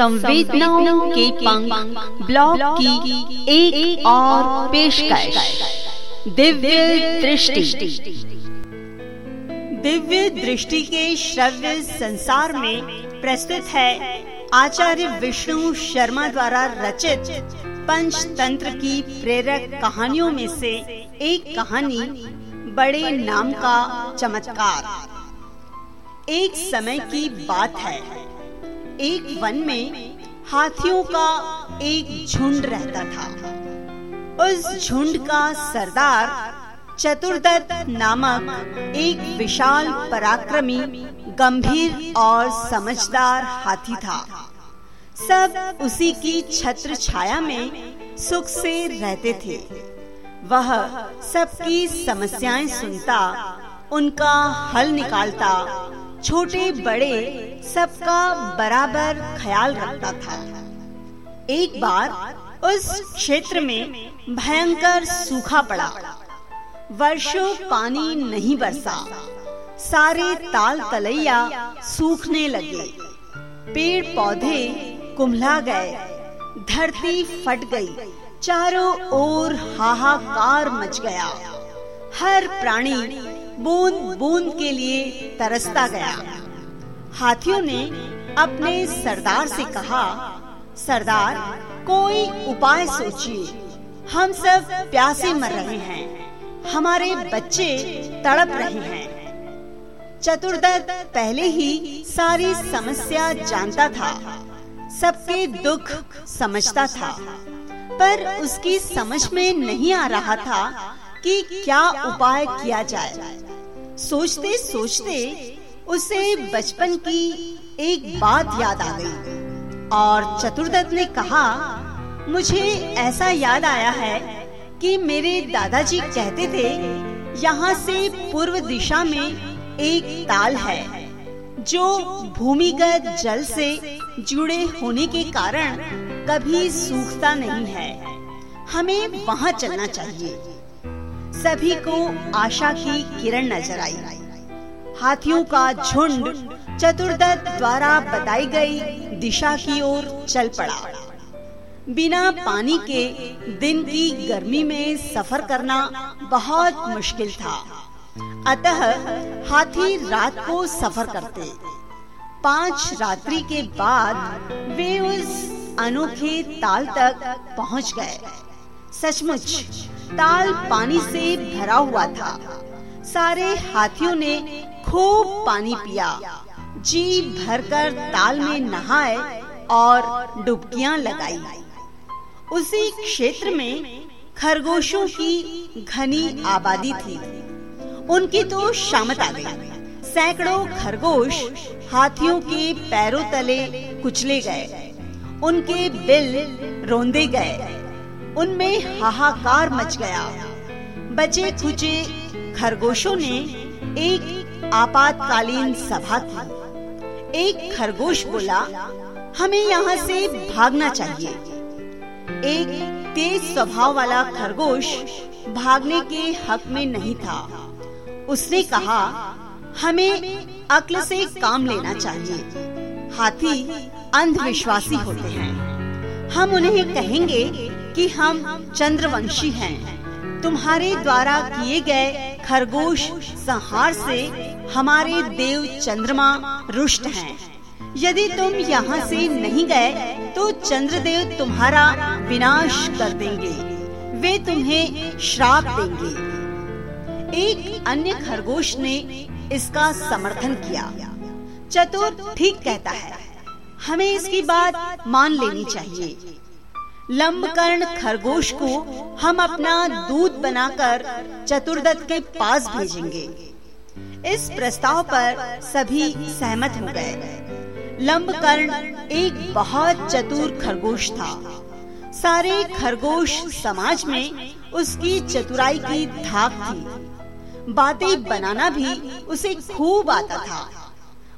संवेदनाओं के पंख ब्लॉग की एक, एक और पेशकश। दिव्य दृष्टि। दिव्य दृष्टि के श्रव्य संसार में प्रस्तुत है आचार्य विष्णु शर्मा द्वारा रचित पंचतंत्र की प्रेरक कहानियों में से एक कहानी बड़े नाम का चमत्कार। एक समय की बात है। एक वन में हाथियों का एक झुंड रहता था। उस झुंड का सरदार चतुर्दत्त नामक एक विशाल पराक्रमी, गंभीर और समझदार हाथी था। सब उसी की छत्र छाया में सुख से रहते थे। वह सबकी समस्याएँ सुनता, उनका हल निकालता, छोटे बड़े सबका बराबर ख्याल रखता था। एक बार उस क्षेत्र में भयंकर सूखा पड़ा। वर्षों पानी नहीं बरसा। सारे ताल तलैया सूखने लगे। पेड़ पौधे कुम्हला गए। धरती फट गई। चारों ओर हाहाकार मच गया। हर प्राणी बूंद बूंद के लिए तरसता गया। हाथियों ने अपने सरदार से कहा, सरदार, कोई उपाय सोचिए। हम सब प्यासे मर रहे हैं। हमारे बच्चे तड़प रहे हैं। चतुर्दत्त पहले ही सारी समस्या जानता था। सबके दुख समझता था। पर उसकी समझ में नहीं आ रहा था कि क्या उपाय किया जाए। सोचते सोचते उसे बचपन की एक बात याद आ गई। और चतुर्दत्त ने कहा मुझे ऐसा याद आया है कि मेरे दादाजी कहते थे यहाँ से पूर्व दिशा में एक ताल है जो भूमिगत जल से जुड़े होने के कारण कभी सूखता नहीं है। हमें वहाँ चलना चाहिए। सभी को आशा की किरण नज़र आई। हाथियों का झुंड चतुर्दत्त द्वारा बताई गई दिशा की ओर चल पड़ा। बिना पानी के दिन की गर्मी में सफ़र करना बहुत मुश्किल था। अतः हाथी रात को सफ़र करते। पाँच रात्रि के बाद वे उस अनोखे ताल तक पहुँच गए। सचमुच, ताल पानी से भरा हुआ था। सारे हाथियों ने खूब पानी पिया। जी भरकर ताल में नहाए और डुबकियाँ लगाई। उसी क्षेत्र में खरगोशों की घनी आबादी थी। उनकी तो शामत आ गई। सैकड़ों खरगोश हाथियों के पैरों तले कुचले गए। उनके बिल रोंदे गए। उनमें हाहाकार मच गया। बचे खुचे खरगोशों ने एक आपातकालीन सभा की। एक खरगोश बोला, हमें यहाँ से भागना चाहिए। एक तेज स्वभाव वाला खरगोश भागने के हक में नहीं था। उसने कहा, हमें अक्ल से काम लेना चाहिए। हाथी अंधविश्वासी होते हैं। हम उन्हें कहेंगे कि हम चंद्रवंशी हैं। तुम्हारे द्वारा किए गए खरगोश संहार से हमारे देव चंद्रमा रुष्ट हैं। यदि तुम यहाँ से नहीं गए तो चंद्रदेव तुम्हारा विनाश कर देंगे। वे तुम्हें श्राप देंगे। एक अन्य खरगोश ने इसका समर्थन किया। चतुर ठीक कहता है, हमें इसकी बात मान लेनी चाहिए। लंबकर्ण खरगोश को हम अपना दूध बनाकर चतुर्दत्त के पास भेजेंगे। इस प्रस्ताव पर सभी सहमत हो गए। लंबकर्ण एक बहुत चतुर खरगोश था। सारे खरगोश समाज में उसकी चतुराई की धाक थी। बातें बनाना भी उसे खूब आता था।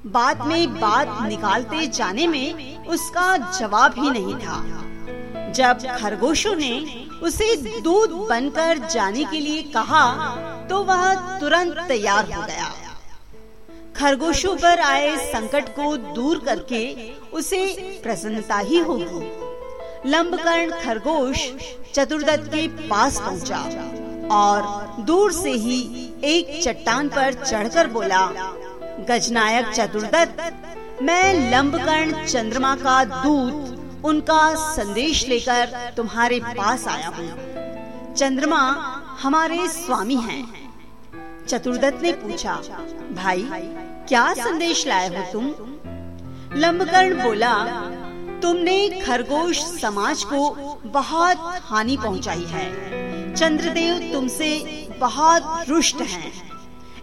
बात में बात निकालते जाने में उसका जवाब ही नहीं था। जब खरगोशों ने उसे दूध बनकर जाने के लिए कहा तो वह तुरंत तैयार हो गया। खरगोशों पर आए संकट को दूर करके उसे प्रसन्नता ही होगी। लंबकर्ण खरगोश चतुर्दत्त के पास पहुँचा और दूर से ही एक चट्टान पर चढ़कर बोला, गजनायक चतुर्दत्त, मैं लंबकर्ण चंद्रमा का दूत, उनका संदेश लेकर तुम्हारे पास आया हूँ। चंद्रमा हमारे स्वामी हैं। चतुर्दत्त ने पूछा, भाई, क्या संदेश लाए हो तुम लंबकर्ण बोला, तुमने खरगोश समाज को बहुत हानि पहुंचाई है चंद्रदेव तुमसे बहुत रुष्ट हैं।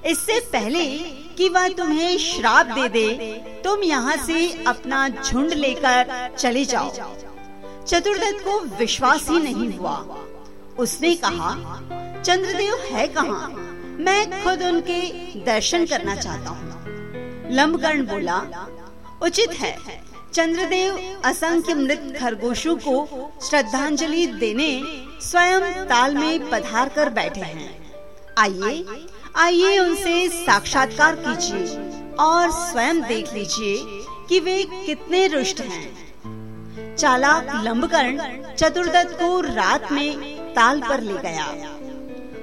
इससे पहले कि वह तुम्हें श्राप दे दे, तुम यहाँ से अपना झुंड लेकर चले जाओ चतुर्दत्त को विश्वास ही नहीं हुआ उसने कहा चंद्रदेव है कहाँ? मैं खुद उनके दर्शन करना चाहता हूँ। लंबकर्ण बोला, उचित है। चंद्रदेव असंख्य मृत खरगोशों को श्रद्धांजलि देने स्वयं ताल में पधार कर बैठे हैं। आइए आइए उनसे साक्षात्कार कीजिए और स्वयं देख लीजिए कि वे कितने रुष्ट हैं। चालाक लंबकर्ण चतुर्दत्त को रात में ताल पर ले गया।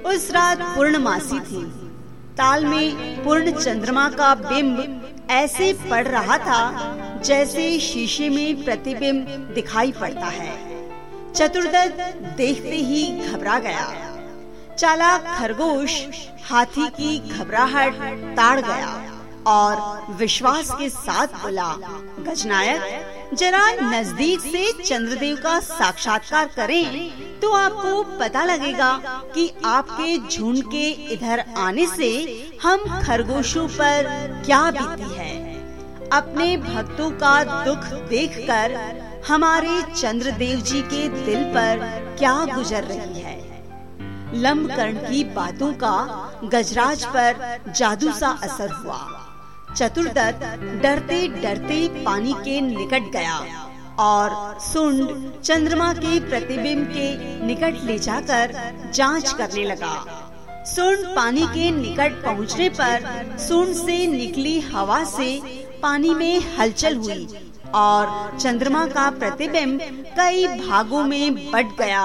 उस रात पूर्णमासी थी। ताल में पूर्ण चंद्रमा का बिंब ऐसे पड़ रहा था जैसे शीशे में प्रतिबिंब दिखाई पड़ता है। चतुर्दत्त देखते ही घबरा गया। चालाक खरगोश हाथी की घबराहट ताड़ गया और विश्वास के साथ बोला, गजनायक, जरा नज़दीक से चंद्रदेव का साक्षात्कार करें। तो आपको पता लगेगा कि आपके झुंड के इधर आने से हम खरगोशों पर क्या बीती है। अपने भक्तों का दुख देखकर हमारे चंद्रदेव जी के दिल पर क्या गुजर रही है। लंबकर्ण की बातों का गजराज पर जादू सा असर हुआ। चतुर्दत्त डरते डरते पानी के निकट गया। और सुंड चंद्रमा के प्रतिबिंब के निकट ले जाकर जाँच करने लगा। सुंड पानी के निकट पहुँचने पर सुंड से निकली हवा से पानी में हलचल हुई और चंद्रमा का प्रतिबिंब कई भागों में बट गया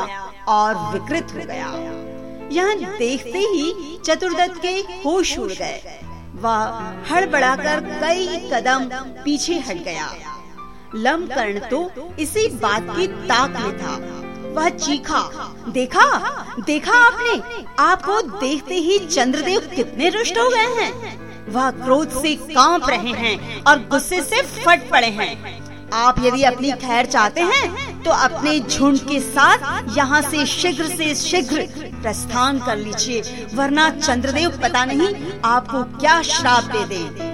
और विकृत हो गया। यह देखते ही चतुर्दत्त के होश उड़ गए। वह हड़बड़ाकर कई कदम पीछे हट गया। लंबकर्ण तो इसी बात की ताक में था। वह चीखा, देखा? देखा आपने? आपको देखते ही चंद्रदेव कितने रुष्ट हो गए हैं? वह क्रोध से काँप रहे हैं और गुस्से से फट पड़े हैं। आप यदि अपनी खैर चाहते हैं तो अपने झुंड के साथ यहाँ से शीघ्र से शीघ्र प्रस्थान कर लीजिए, वरना चंद्रदेव पता नहीं आपको क्या श्राप दे दे।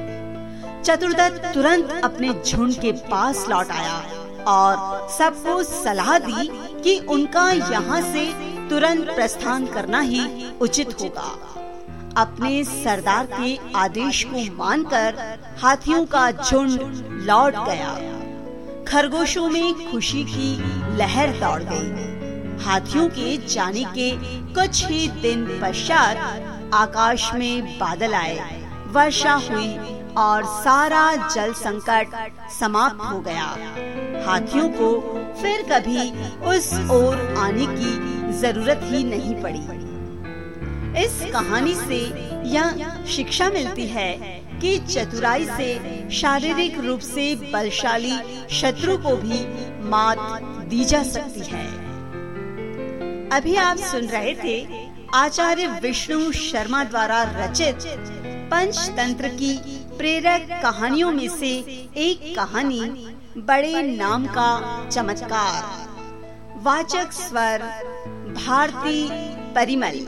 चतुर्दत्त तुरंत अपने झुंड के पास लौट आया और सबको सलाह दी कि उनका यहाँ से तुरंत प्रस्थान करना ही उचित होगा। अपने सरदार के आदेश को मानकर हाथियों का झुंड लौट गया। खरगोशों में खुशी की लहर दौड़ गई। हाथियों के जाने के कुछ ही दिन पश्चात आकाश में बादल आए। वर्षा हुई। और सारा जल संकट समाप्त हो गया। हाथियों को फिर कभी उस ओर आने की ज़रूरत ही नहीं पड़ी। इस कहानी से यह शिक्षा मिलती है कि चतुराई से शारीरिक रूप से बलशाली शत्रु को भी मात दी जा सकती है। अभी आप सुन रहे थे आचार्य विष्णु शर्मा द्वारा रचित पंचतंत्र की प्रेरक कहानियों में से एक कहानी बड़े नाम का चमत्कार। वाचक स्वर भारती परिमल।